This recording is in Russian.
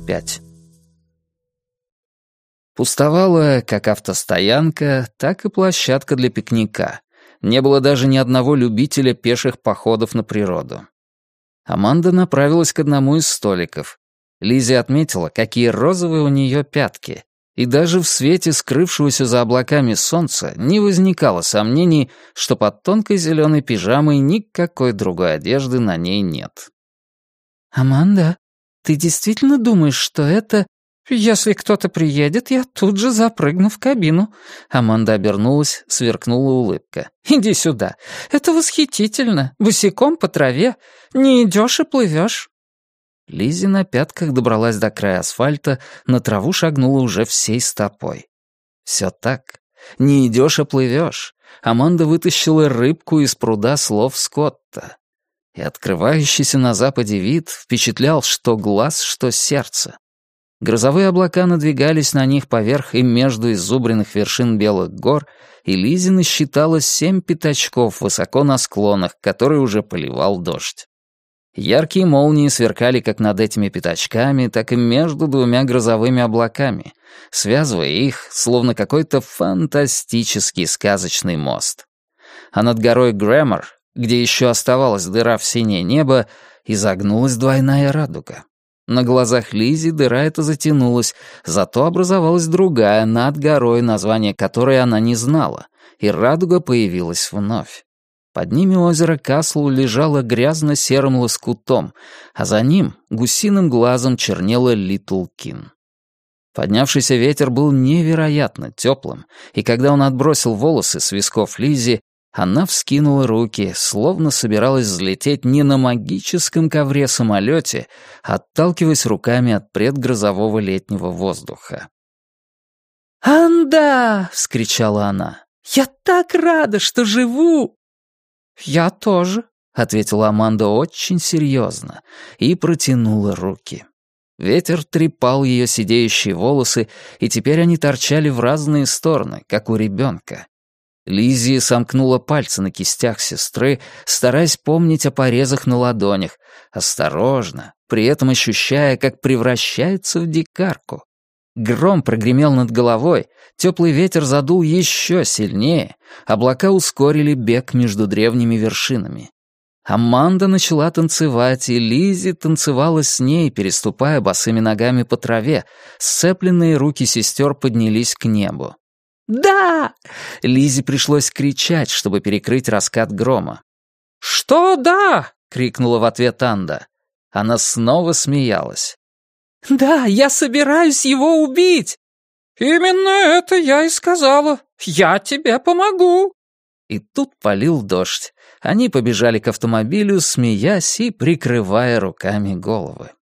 25. Пустовала как автостоянка, так и площадка для пикника. Не было даже ни одного любителя пеших походов на природу. Аманда направилась к одному из столиков. Лизи отметила, какие розовые у нее пятки, и даже в свете скрывшегося за облаками солнца не возникало сомнений, что под тонкой зеленой пижамой никакой другой одежды на ней нет. «Аманда, ты действительно думаешь, что это...» «Если кто-то приедет, я тут же запрыгну в кабину». Аманда обернулась, сверкнула улыбка. «Иди сюда. Это восхитительно. Босиком по траве. Не идешь и плывешь. Лизи на пятках добралась до края асфальта, на траву шагнула уже всей стопой. Все так. Не идешь, а плывешь. Аманда вытащила рыбку из пруда слов Скотта. И открывающийся на западе вид впечатлял что глаз, что сердце. Грозовые облака надвигались на них поверх и между изубренных вершин белых гор, и Лизи насчитала семь пятачков высоко на склонах, которые уже поливал дождь. Яркие молнии сверкали как над этими пятачками, так и между двумя грозовыми облаками, связывая их, словно какой-то фантастический сказочный мост. А над горой Грэмор, где еще оставалась дыра в синее небо, изогнулась двойная радуга. На глазах Лизи дыра эта затянулась, зато образовалась другая над горой, название которой она не знала, и радуга появилась вновь. Под ними озеро Каслу лежало грязно-серым лоскутом, а за ним гусиным глазом чернела Литл Кин. Поднявшийся ветер был невероятно теплым, и когда он отбросил волосы с висков Лизи, она вскинула руки, словно собиралась взлететь не на магическом ковре-самолете, а отталкиваясь руками от предгрозового летнего воздуха. «Анда!» — вскричала она. «Я так рада, что живу!» «Я тоже», — ответила Аманда очень серьезно и протянула руки. Ветер трепал ее сидеющие волосы, и теперь они торчали в разные стороны, как у ребенка. Лиззи сомкнула пальцы на кистях сестры, стараясь помнить о порезах на ладонях, осторожно, при этом ощущая, как превращается в дикарку. Гром прогремел над головой, теплый ветер задул еще сильнее, облака ускорили бег между древними вершинами. Аманда начала танцевать, и Лизи танцевала с ней, переступая босыми ногами по траве. Сцепленные руки сестер поднялись к небу. «Да!» Лизе пришлось кричать, чтобы перекрыть раскат грома. «Что да?» — крикнула в ответ Анда. Она снова смеялась. «Да, я собираюсь его убить!» «Именно это я и сказала. Я тебе помогу!» И тут полил дождь. Они побежали к автомобилю, смеясь и прикрывая руками головы.